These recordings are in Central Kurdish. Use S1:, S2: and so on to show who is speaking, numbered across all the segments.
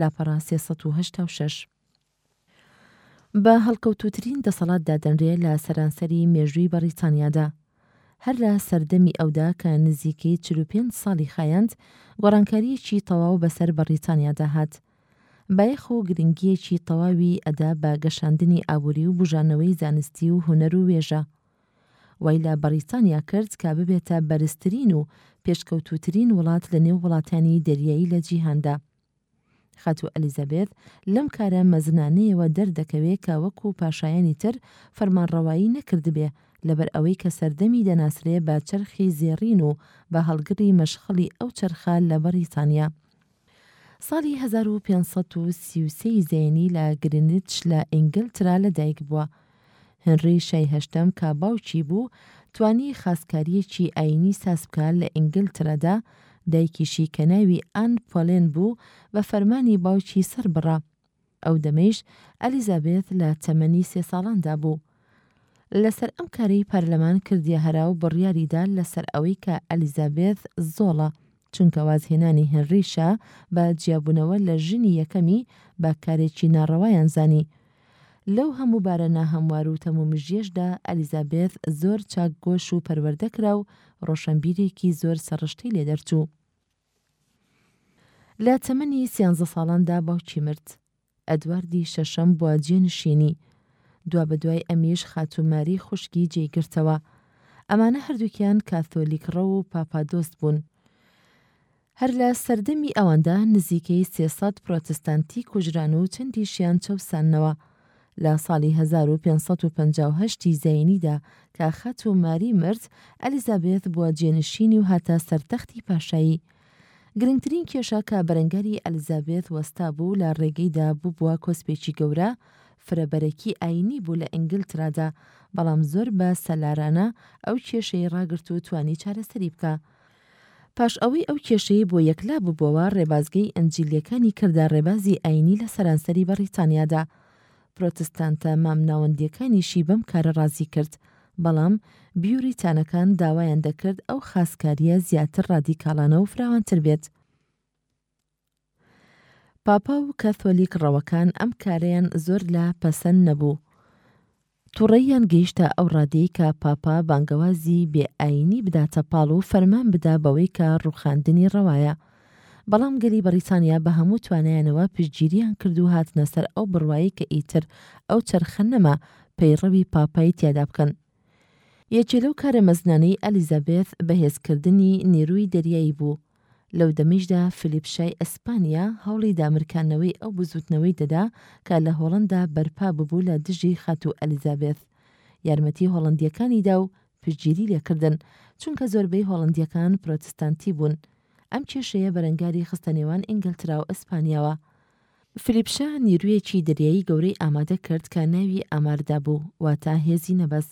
S1: لاپەڕە سێ سەد و هەشتا و شەش. بە هەڵکەوتووترین دەسەڵات دادەنرێ لە سەرانسەری مێژووی بەڕیتانیادا. هەر لە سەردەمی ئەودا کە نزیکەی چل و پێنج ساڵی خایاند، گۆڕانکارییەکی تەواو بەسەر بەڕیتانیادا هات. بایەخ و گرنگییەکی تەواوی ئەدا بە گەشاندنی ئابووری و بووژانەوەی زانستی و هونەر و وێژە. وای لە بەڕیتانیا کرد کە ببێتە بەرزترین و پێشکەوتووترین وڵات لە نێو وڵاتانی دەریایی لە جیهاندا. خاتوو ئەلیزابێث لەم کارە مەزنانەیەوە دەردەکەوێ کە وەکوو پاشایانی تر فەرمانڕەوایی نەکردبێ لەبەر ئەوەی کە سەردەمی دەناسرێ بە چەرخی زێڕین و بە هەڵگری مەشخەڵی ئەو چەرخە لە بەڕیتانیا ساڵی هەزار و پێنج سەد و سی و سێ زەینی لە گرینیچ لە ئینگلترا لەدایک بووە. هنری شای هەشتەم کە باوکی بوو، توانی خاسکارییەکی ئایینی ساز بکا لە ئینگلترادا، دایکیشی کە ناوی ئان پۆلێن بوو بە فەرمانی باوکی سەربڕا. ئەو دەمەیش ئەلیزابێث لە تەمەنی سێ ساڵاندا بوو. لەسەر ئەم کارەی پەرلەمان کردیە هەرا و بڕیاری دا لەسەر ئەوەی کە ئەلیزابێث زۆڵە چونکە وازهێنانی هێنری شا بە جیابوونەوە لە ژنی یەکەمی بە کارێکی ناڕەوایان زانی. لەو هەموو بارە ناهەموار و تەمومژیەشدا ئەلیزابێث زۆر چاکگۆش و پەروەردە کرا و ڕۆشەنبیرێکی زۆر سەڕشتەی لێ دەرچوو. لە تەمەنی سیانزە ساڵاندا باوکی مرد ئەدواردی شەشەم بووە جێنشینی دوا بەدوای ئەمیش خاتوماری خوشکی جێی گرتەوە ئەمانە هەردووکیان کاثۆلیک ڕەو و پاپادۆست بوون هەر لە سەردەمی ئەواندا نزیکەی سێسەد پرۆتستانتی کوژران و چەندیشیان چەوساننەوە لە ساڵی هەزار و پێنج سەد و پەنجا و هەشت ی زایینیدا کە خاتوو ماری مرد، ئەلیزابێث بووە جێنشینی و هاتە سەر تەختی پاشایی. گرنگترین کێشە کە بەرەنگاری ئەلیزابێث وەستابوو و لە ڕێگەیدا بووبووە کۆسپێکی گەورە، فرەبەرەکی ئایینی بوو لە ئینگلترادا، بەڵام زۆر بە سەلارانە ئەو کێشەی ڕاگرت و توانی چارەسەری بکا. پاش ئەوەی ئەو کێشەیەی بۆ یەکلا ببوەوە، ڕێبازگەی ئەنجیلیەکانی کردە ڕێبازی ئایینی لە سەرانسەری بەڕیتانیادا. پرۆتستانتە مامناوەندییەکانیشی بەم کارە ڕازی کرد، بەڵام بیوریتانەکان داوایان دەکرد ئەو خاسکارییە زیاتر ڕادیکاڵانە و فراوانتر بێت. پاپا و کاثۆلیک ڕەوەکان ئەم کارەیان زۆر لا پەسەند نەبوو. توڕەییان گەیشتە ئەو ڕادەی کە پاپا بانگەوازی بێ ئایینی بداتە پاڵ و فەرمان بدا بەوەی کە ڕووخاندنی ڕەوایە. بەڵام گەلی بەڕیتانیا بە هەموو توانایانەوە پشتگیریان کرد و هاتنە سەر ئەو بڕوایەی کە ئیتر ئەو چەرخە نەما پەیڕەوی پاپای تیادا بکەن. یەکێ لەو کارە مەزنانەی ئەلیزابێث بەهێزکردنی نیرووی دەریایی بوو، لەو دەمیشدا فیلیپ شای ئەسپانیا هەوڵی دامرکاندنەوەی ئەو بزووتنەوەی دەدا کە لە هۆڵەندا بەرپا ببوو لە دژی خاتوو ئەلیزابێث یارمەتی هۆڵەندییەکانی دا و پشتگیری لێکردن چونکە زۆربەی هۆڵەندییەکان پرۆتستانتی بوون ئەم کێشەیە بەرەنگاری خستە نێوان ئینگلترا و ئەسپانیاوە فلیپ شا نیروویەکی دەریایی گەورەی ئامادە کرد کە ناوی ئاماردا بوو، واتە هێزی نەبەز.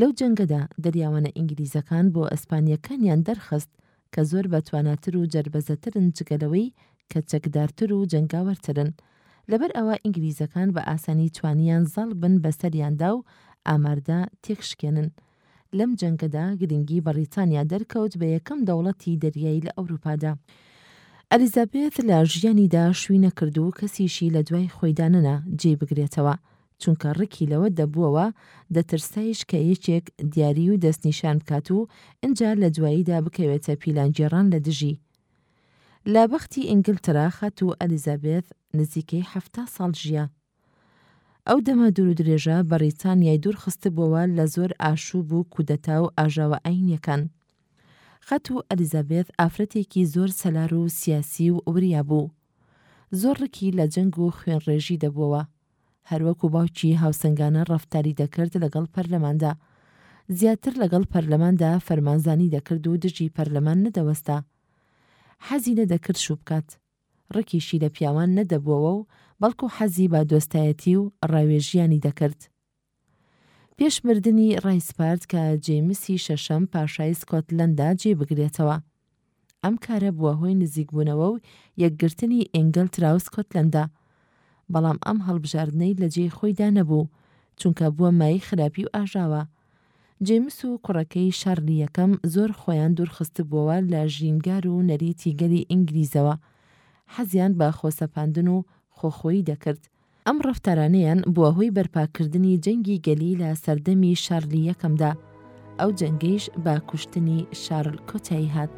S1: لەو جەنگەدا دەریاوانە ئینگلیزەکان بۆ ئەسپانییەکانیان دەرخست کە زۆر بە تواناتر و جەربەزەترن جگە لەوەی کە چەکدارتر و جەنگاوەرترن. لەبەر ئەوە ئینگلیزەکان بە ئاسانی توانییان زاڵ بن بە سەریاندا و ئاماردا تێکشکێنن. لەم جەنگەدا گرنگی بەڕیتانیا دەرکەوت بە یەکەم دەوڵەتی دەریایی لە ئەوروپادا. ئەلیزابێث لە ژیانیدا شوی نەکرد و کەسیشی لە دوای خۆیدا نەنا جێی بگرێتەوە، چونکە ڕکی لەوە دەبووەوە، دەترسایش کە یەکێک دیاری و دەستنیشان بکات و ئنجا لە دواییدا بکەوێتە پیلانگێڕان لە دژی. لە بەختی ئینگلترا خاتوو ئەلیزابێث نزیکەی حەفتا ساڵ ژیا. ئەو دەمە دوور و درێژە بەڕیتانیای دوور خستبووەوە لە زۆر ئاشوب و کودەتا و ئاژاوە ئاینیەکان. خەت و ئەلیزابێث ئافرەتێکی زۆر سەلار و سیاسی و وریا بوو. زۆر ڕکی لە جەنگ و خوێن ڕێژی دەبووەوە. هەروەکو باوکی هاوسەنگانە ڕەفتاری دەکرد لەگەڵ پەرلەماندا. زیاتر لەگەڵ پەرلەماندا فەرمانزانی دەکرد و دژی پەرلەمان نەدەوەستا. حەزی لێ دەکرد شوو بکات. ڕکیشی لە پیاوان نەدەبووەوە و بەڵکو حەزی بە دۆستایەتی و ڕاوێژییانی دەکرد. پێش مردنی ڕایسپارد کە جەیمسی شەشەم پاشای سکۆتلەندا جێی بگرێتەوە. ئەم کارە بووە هۆی نزیکبوونەوە و یەکگرتنی ئینگلترا و سکۆتلەندا. بەڵام ئەم هەڵبژاردنەی لە جێی خۆیدا نەبوو، چونکە بووە مایەی خراپی و ئاژاوە. جەیمس و کوڕەکەی شارلی یەکەم زۆر خۆیان دوورخستبووەوە لە ژینگار و نەریتی گەلی ئینگلیزەوە، حەزیان بە خۆسەپاندن و خۆخۆیی دەکرد، ئەم ڕەفتارانەیان بووە هۆی بەرپاکردنی جەنگی گەلی لە سەردەمی شارلی یەکەمدا، ئەو جەنگەیش بە کوشتنی شارل کۆتایی هات.